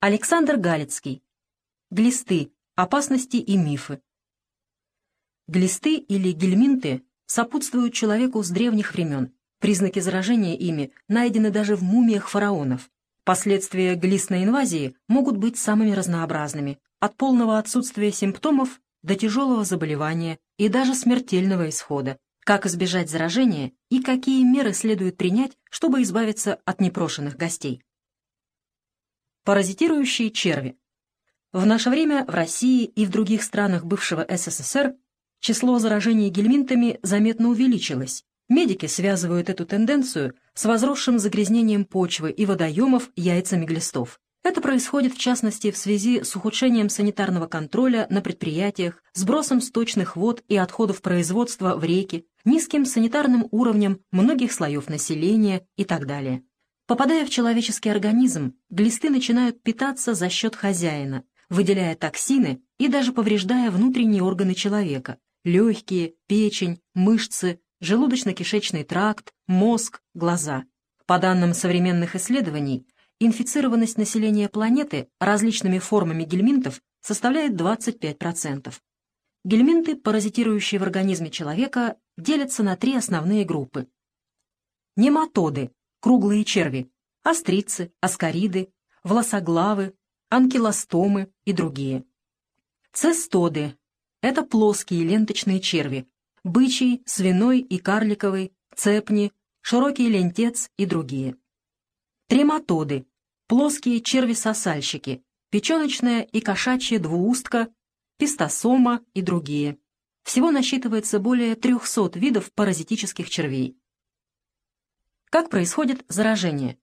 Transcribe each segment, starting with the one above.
Александр Галицкий. Глисты. Опасности и мифы. Глисты или гельминты сопутствуют человеку с древних времен. Признаки заражения ими найдены даже в мумиях фараонов. Последствия глистной инвазии могут быть самыми разнообразными, от полного отсутствия симптомов до тяжелого заболевания и даже смертельного исхода. Как избежать заражения и какие меры следует принять, чтобы избавиться от непрошенных гостей. Паразитирующие черви. В наше время в России и в других странах бывшего СССР число заражений гельминтами заметно увеличилось. Медики связывают эту тенденцию с возросшим загрязнением почвы и водоемов яйцами глистов. Это происходит, в частности, в связи с ухудшением санитарного контроля на предприятиях, сбросом сточных вод и отходов производства в реки, низким санитарным уровнем многих слоев населения и так далее. Попадая в человеческий организм, глисты начинают питаться за счет хозяина, выделяя токсины и даже повреждая внутренние органы человека – легкие, печень, мышцы, желудочно-кишечный тракт, мозг, глаза. По данным современных исследований, инфицированность населения планеты различными формами гельминтов составляет 25%. Гельминты, паразитирующие в организме человека, делятся на три основные группы. Нематоды круглые черви, острицы, аскариды, волосоглавы, анкилостомы и другие. Цестоды – это плоские ленточные черви, бычий, свиной и карликовый, цепни, широкий лентец и другие. Трематоды – плоские черви-сосальщики, печеночная и кошачья двуустка, пистосома и другие. Всего насчитывается более 300 видов паразитических червей. Как происходит заражение?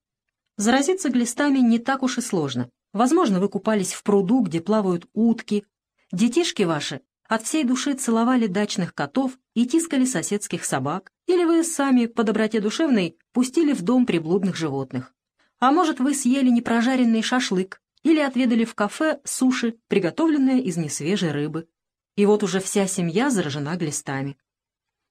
Заразиться глистами не так уж и сложно. Возможно, вы купались в пруду, где плавают утки. Детишки ваши от всей души целовали дачных котов и тискали соседских собак, или вы сами по доброте душевной пустили в дом приблудных животных. А может, вы съели непрожаренный шашлык или отведали в кафе суши, приготовленные из несвежей рыбы. И вот уже вся семья заражена глистами.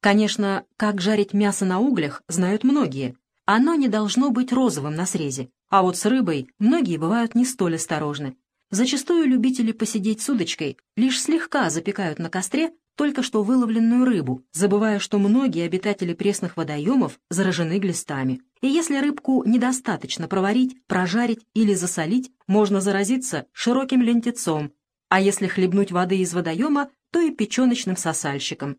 Конечно, как жарить мясо на углях, знают многие, оно не должно быть розовым на срезе, а вот с рыбой многие бывают не столь осторожны. Зачастую любители посидеть с удочкой лишь слегка запекают на костре только что выловленную рыбу, забывая, что многие обитатели пресных водоемов заражены глистами. И если рыбку недостаточно проварить, прожарить или засолить, можно заразиться широким лентецом, а если хлебнуть воды из водоема, то и печеночным сосальщиком.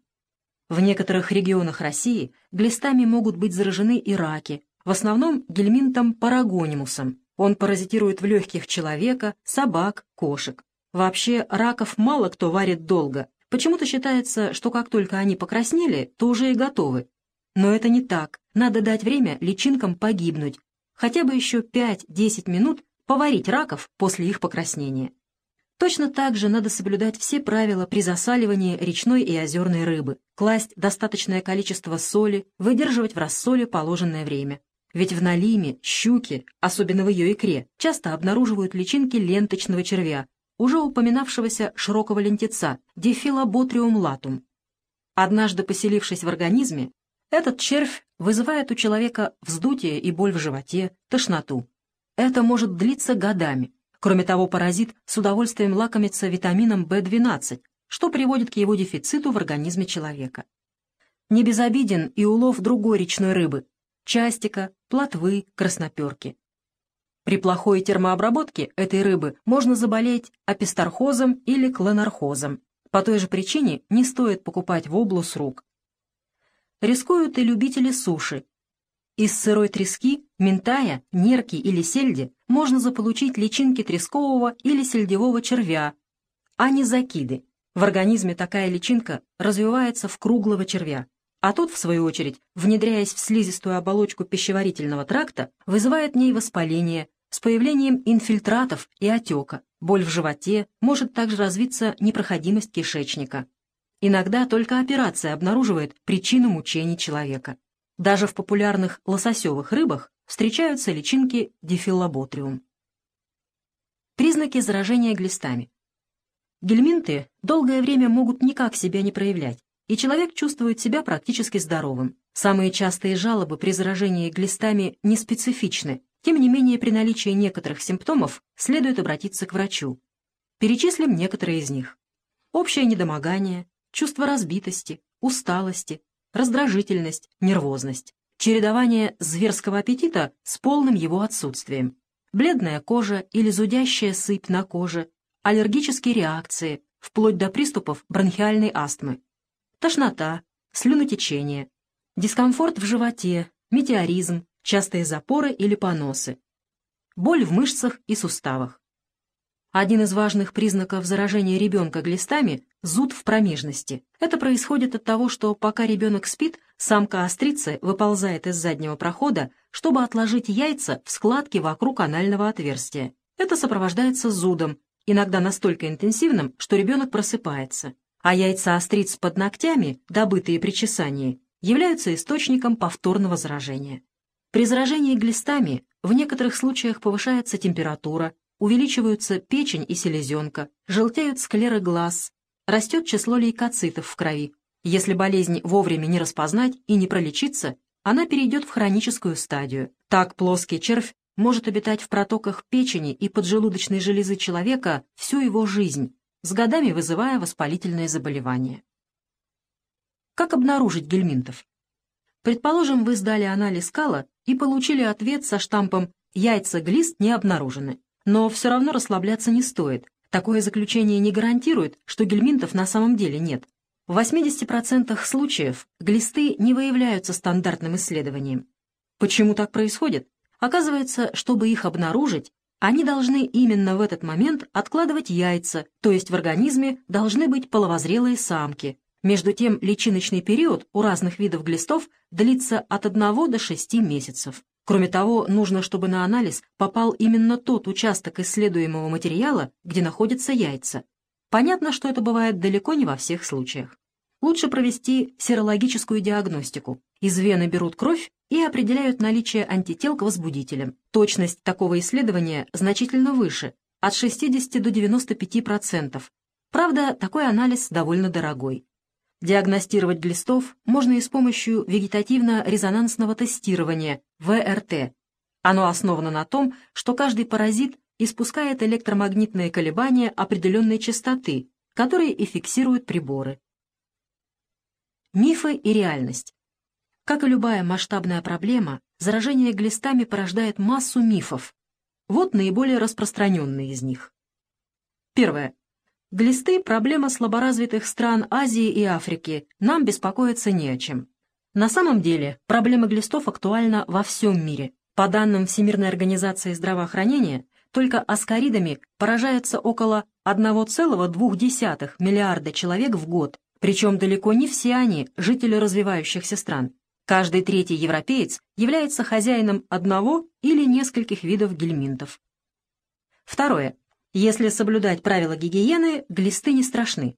В некоторых регионах России глистами могут быть заражены и раки, в основном гельминтом парагонимусом. Он паразитирует в легких человека, собак, кошек. Вообще, раков мало кто варит долго. Почему-то считается, что как только они покраснели, то уже и готовы. Но это не так. Надо дать время личинкам погибнуть. Хотя бы еще 5-10 минут поварить раков после их покраснения. Точно так же надо соблюдать все правила при засаливании речной и озерной рыбы, класть достаточное количество соли, выдерживать в рассоле положенное время. Ведь в налиме, щуке, особенно в ее икре, часто обнаруживают личинки ленточного червя, уже упоминавшегося широкого лентеца, дефилоботриум латум. Однажды поселившись в организме, этот червь вызывает у человека вздутие и боль в животе, тошноту. Это может длиться годами, Кроме того, паразит с удовольствием лакомится витамином В12, что приводит к его дефициту в организме человека. Не безобиден и улов другой речной рыбы – частика, плотвы, красноперки. При плохой термообработке этой рыбы можно заболеть апистархозом или клонархозом. По той же причине не стоит покупать воблу с рук. Рискуют и любители суши, из сырой трески, ментая, нерки или сельди можно заполучить личинки трескового или сельдевого червя, а не закиды. В организме такая личинка развивается в круглого червя, а тот, в свою очередь, внедряясь в слизистую оболочку пищеварительного тракта, вызывает в ней воспаление с появлением инфильтратов и отека. Боль в животе может также развиться непроходимость кишечника. Иногда только операция обнаруживает причину мучений человека. Даже в популярных лососевых рыбах встречаются личинки дифиллоботриум. Признаки заражения глистами. Гельминты долгое время могут никак себя не проявлять, и человек чувствует себя практически здоровым. Самые частые жалобы при заражении глистами неспецифичны. Тем не менее, при наличии некоторых симптомов следует обратиться к врачу. Перечислим некоторые из них. Общее недомогание, чувство разбитости, усталости, раздражительность, нервозность, чередование зверского аппетита с полным его отсутствием, бледная кожа или зудящая сыпь на коже, аллергические реакции, вплоть до приступов бронхиальной астмы, тошнота, слюнотечение, дискомфорт в животе, метеоризм, частые запоры или поносы, боль в мышцах и суставах. Один из важных признаков заражения ребенка глистами – зуд в промежности. Это происходит от того, что пока ребенок спит, самка острицы выползает из заднего прохода, чтобы отложить яйца в складке вокруг анального отверстия. Это сопровождается зудом, иногда настолько интенсивным, что ребенок просыпается. А яйца остриц под ногтями, добытые при чесании, являются источником повторного заражения. При заражении глистами в некоторых случаях повышается температура, увеличиваются печень и селезенка, желтеют склеры глаз, растет число лейкоцитов в крови. Если болезнь вовремя не распознать и не пролечиться, она перейдет в хроническую стадию. Так плоский червь может обитать в протоках печени и поджелудочной железы человека всю его жизнь, с годами вызывая воспалительные заболевания. Как обнаружить гельминтов? Предположим, вы сдали анализ кала и получили ответ со штампом «яйца глист не обнаружены». Но все равно расслабляться не стоит. Такое заключение не гарантирует, что гельминтов на самом деле нет. В 80% случаев глисты не выявляются стандартным исследованием. Почему так происходит? Оказывается, чтобы их обнаружить, они должны именно в этот момент откладывать яйца, то есть в организме должны быть половозрелые самки. Между тем, личиночный период у разных видов глистов длится от 1 до 6 месяцев. Кроме того, нужно, чтобы на анализ попал именно тот участок исследуемого материала, где находятся яйца. Понятно, что это бывает далеко не во всех случаях. Лучше провести серологическую диагностику. Из вены берут кровь и определяют наличие антител к возбудителям. Точность такого исследования значительно выше, от 60 до 95%. Правда, такой анализ довольно дорогой. Диагностировать глистов можно и с помощью вегетативно-резонансного тестирования, ВРТ. Оно основано на том, что каждый паразит испускает электромагнитные колебания определенной частоты, которые и фиксируют приборы. Мифы и реальность. Как и любая масштабная проблема, заражение глистами порождает массу мифов. Вот наиболее распространенные из них. Первое. Глисты – проблема слаборазвитых стран Азии и Африки, нам беспокоиться не о чем. На самом деле, проблема глистов актуальна во всем мире. По данным Всемирной организации здравоохранения, только аскаридами поражается около 1,2 миллиарда человек в год, причем далеко не все они – жители развивающихся стран. Каждый третий европеец является хозяином одного или нескольких видов гельминтов. Второе. Если соблюдать правила гигиены, глисты не страшны.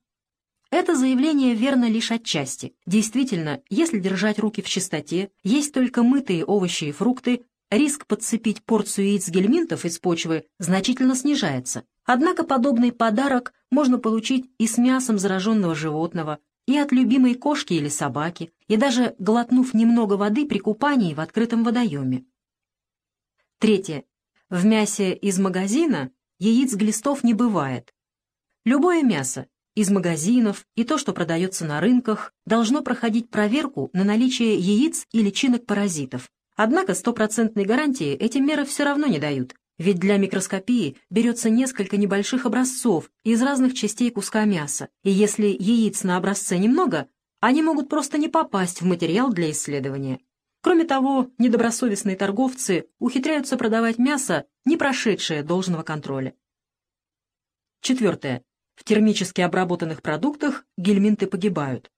Это заявление верно лишь отчасти. Действительно, если держать руки в чистоте, есть только мытые овощи и фрукты, риск подцепить порцию яиц гельминтов из почвы значительно снижается. Однако подобный подарок можно получить и с мясом зараженного животного, и от любимой кошки или собаки, и даже глотнув немного воды при купании в открытом водоеме. Третье. В мясе из магазина яиц глистов не бывает. Любое мясо из магазинов и то, что продается на рынках, должно проходить проверку на наличие яиц и личинок паразитов. Однако стопроцентной гарантии эти меры все равно не дают, ведь для микроскопии берется несколько небольших образцов из разных частей куска мяса, и если яиц на образце немного, они могут просто не попасть в материал для исследования. Кроме того, недобросовестные торговцы ухитряются продавать мясо, не прошедшее должного контроля. Четвертое. В термически обработанных продуктах гельминты погибают.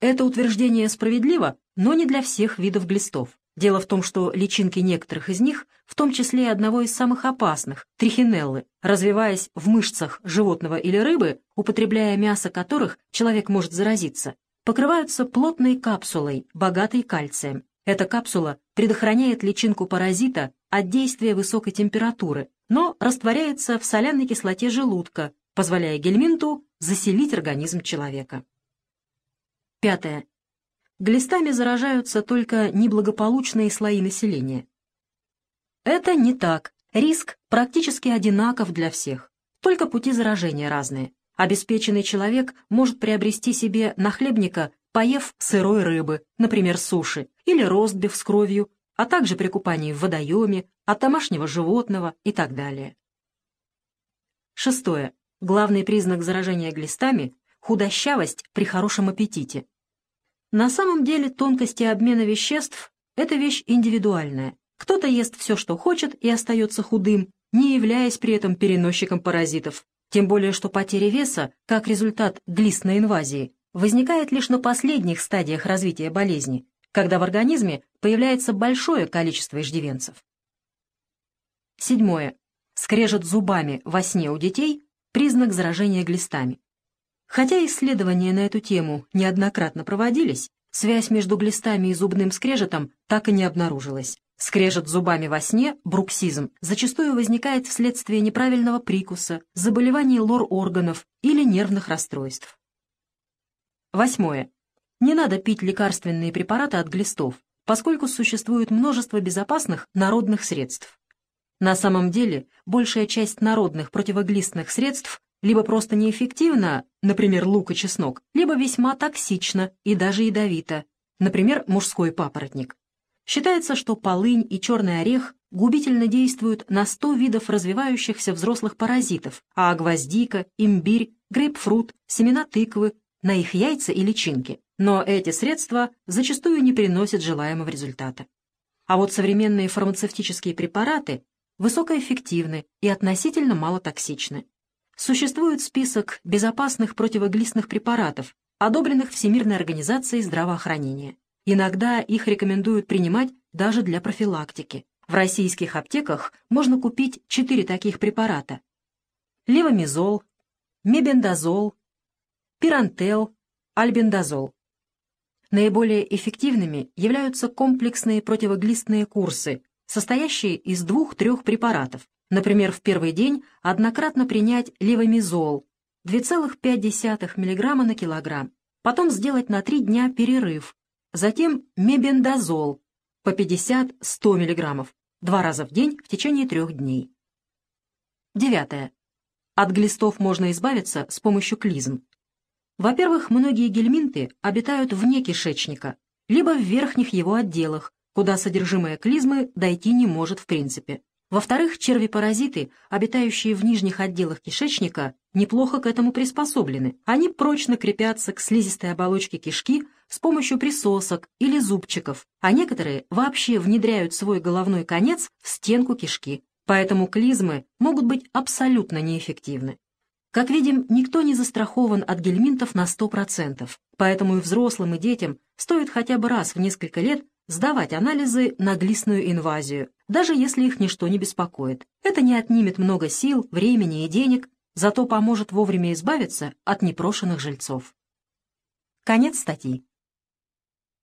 Это утверждение справедливо, но не для всех видов глистов. Дело в том, что личинки некоторых из них, в том числе и одного из самых опасных, трихинеллы, развиваясь в мышцах животного или рыбы, употребляя мясо которых человек может заразиться, покрываются плотной капсулой, богатой кальцием. Эта капсула предохраняет личинку паразита от действия высокой температуры, но растворяется в соляной кислоте желудка, позволяя гельминту заселить организм человека. Пятое. Глистами заражаются только неблагополучные слои населения. Это не так. Риск практически одинаков для всех. Только пути заражения разные. Обеспеченный человек может приобрести себе нахлебника, поев сырой рыбы, например, суши, или ростбиф с кровью, а также при купании в водоеме, от домашнего животного и так далее. Шестое. Главный признак заражения глистами – худощавость при хорошем аппетите. На самом деле тонкости обмена веществ – это вещь индивидуальная. Кто-то ест все, что хочет, и остается худым, не являясь при этом переносчиком паразитов. Тем более, что потеря веса, как результат глистной инвазии, возникает лишь на последних стадиях развития болезни, когда в организме появляется большое количество иждивенцев. Седьмое. Скрежет зубами во сне у детей – признак заражения глистами. Хотя исследования на эту тему неоднократно проводились, связь между глистами и зубным скрежетом так и не обнаружилась. Скрежет зубами во сне, бруксизм, зачастую возникает вследствие неправильного прикуса, заболеваний лор-органов или нервных расстройств. Восьмое. Не надо пить лекарственные препараты от глистов, поскольку существует множество безопасных народных средств. На самом деле, большая часть народных противоглистных средств либо просто неэффективна, например, лук и чеснок, либо весьма токсична и даже ядовита, например, мужской папоротник. Считается, что полынь и черный орех губительно действуют на 100 видов развивающихся взрослых паразитов, а гвоздика, имбирь, грейпфрут, семена тыквы на их яйца и личинки. Но эти средства зачастую не приносят желаемого результата. А вот современные фармацевтические препараты высокоэффективны и относительно малотоксичны. Существует список безопасных противоглистных препаратов, одобренных Всемирной организацией здравоохранения. Иногда их рекомендуют принимать даже для профилактики. В российских аптеках можно купить четыре таких препарата. Левомизол, мебендазол, пирантел, альбендазол. Наиболее эффективными являются комплексные противоглистные курсы, состоящие из двух-трех препаратов, Например, в первый день однократно принять левомизол 2,5 мг на килограмм, потом сделать на 3 дня перерыв, затем мебендазол по 50-100 мг два раза в день в течение трех дней. Девятое. От глистов можно избавиться с помощью клизм. Во-первых, многие гельминты обитают вне кишечника, либо в верхних его отделах, куда содержимое клизмы дойти не может в принципе. Во-вторых, черви-паразиты, обитающие в нижних отделах кишечника, неплохо к этому приспособлены. Они прочно крепятся к слизистой оболочке кишки с помощью присосок или зубчиков, а некоторые вообще внедряют свой головной конец в стенку кишки. Поэтому клизмы могут быть абсолютно неэффективны. Как видим, никто не застрахован от гельминтов на 100%, поэтому и взрослым, и детям стоит хотя бы раз в несколько лет сдавать анализы на глистную инвазию, даже если их ничто не беспокоит. Это не отнимет много сил, времени и денег, зато поможет вовремя избавиться от непрошенных жильцов. Конец статьи.